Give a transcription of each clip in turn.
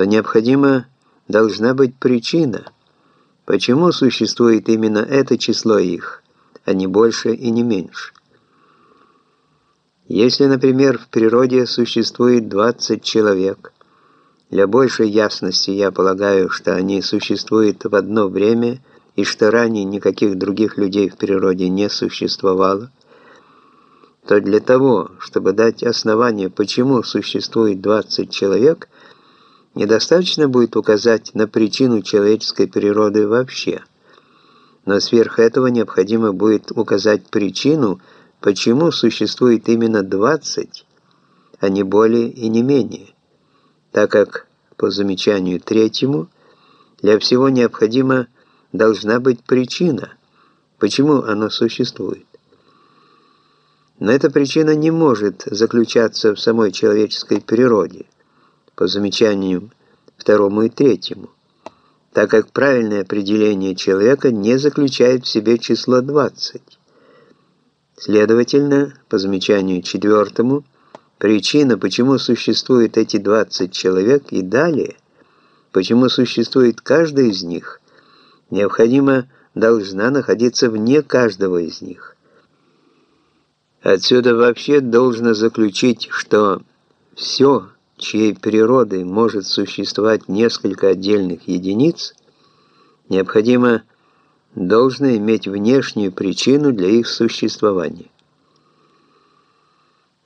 то необходимо должна быть причина, почему существует именно это число их, а не больше и не меньше. Если, например, в природе существует 20 человек, для большей ясности я полагаю, что они существуют в одно время и что ранее никаких других людей в природе не существовало, то для того, чтобы дать основание, почему существует 20 человек, недостаточно будет указать на причину человеческой природы вообще. Но сверх этого необходимо будет указать причину, почему существует именно 20, а не более и не менее, так как, по замечанию третьему, для всего необходимо должна быть причина, почему оно существует. Но эта причина не может заключаться в самой человеческой природе, по замечаниям второму и третьему, так как правильное определение человека не заключает в себе число 20. Следовательно, по замечанию четвертому, причина, почему существуют эти 20 человек и далее, почему существует каждый из них, необходимо должна находиться вне каждого из них. Отсюда вообще должно заключить, что все, чьей природой может существовать несколько отдельных единиц, необходимо должно иметь внешнюю причину для их существования.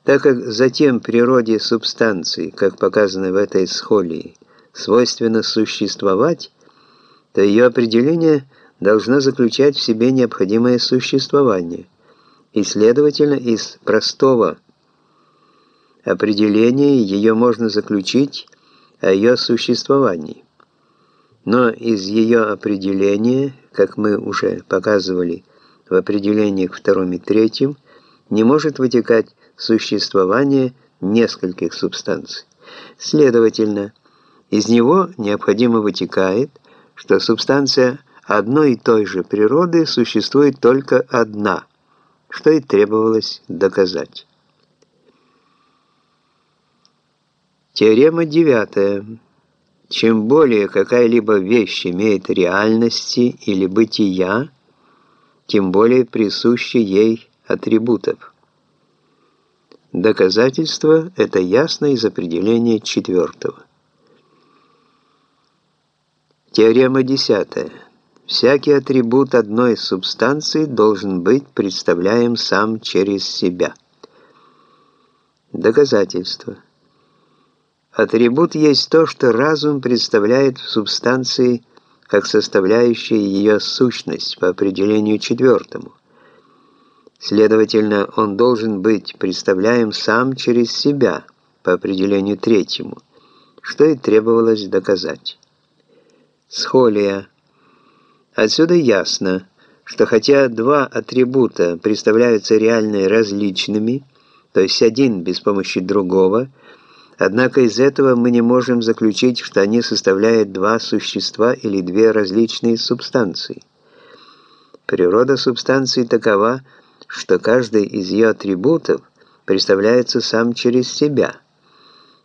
Так как затем природе субстанции, как показано в этой схолии, свойственно существовать, то ее определение должно заключать в себе необходимое существование, и, следовательно, из простого определения ее можно заключить о ее существовании. Но из ее определения, как мы уже показывали в определениях втором и третьем, не может вытекать существование нескольких субстанций. Следовательно, из него необходимо вытекает, что субстанция одной и той же природы существует только одна, что и требовалось доказать. Теорема девятая. Чем более какая-либо вещь имеет реальности или бытия, тем более присущи ей атрибутов. Доказательство – это ясно из определения четвертого. Теорема десятая. Всякий атрибут одной субстанции должен быть представляем сам через себя. Доказательство. Атрибут есть то, что разум представляет в субстанции как составляющая ее сущность по определению четвертому. Следовательно, он должен быть представляем сам через себя по определению третьему, что и требовалось доказать. Схолия. Отсюда ясно, что хотя два атрибута представляются реально различными, то есть один без помощи другого – Однако из этого мы не можем заключить, что они составляют два существа или две различные субстанции. Природа субстанции такова, что каждый из ее атрибутов представляется сам через себя,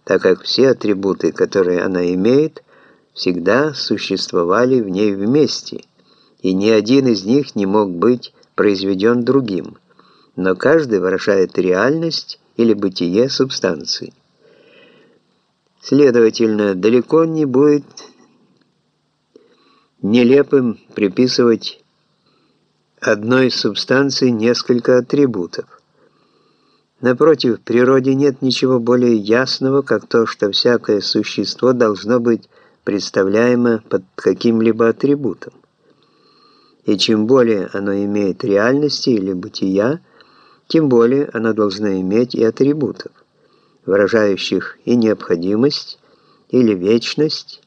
так как все атрибуты, которые она имеет, всегда существовали в ней вместе, и ни один из них не мог быть произведен другим, но каждый выражает реальность или бытие субстанции. Следовательно, далеко не будет нелепым приписывать одной субстанции несколько атрибутов. Напротив, в природе нет ничего более ясного, как то, что всякое существо должно быть представляемо под каким-либо атрибутом. И чем более оно имеет реальности или бытия, тем более оно должно иметь и атрибутов выражающих и необходимость, или вечность,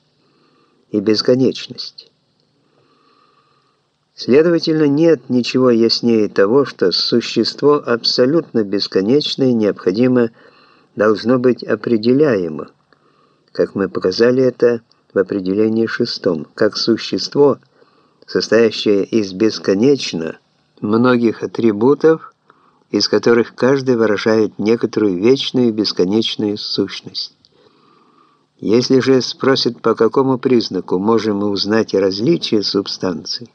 и бесконечность. Следовательно, нет ничего яснее того, что существо абсолютно бесконечное необходимо должно быть определяемо, как мы показали это в определении шестом, как существо, состоящее из бесконечно многих атрибутов, из которых каждый выражает некоторую вечную и бесконечную сущность. Если же спросят, по какому признаку можем мы узнать различие субстанций,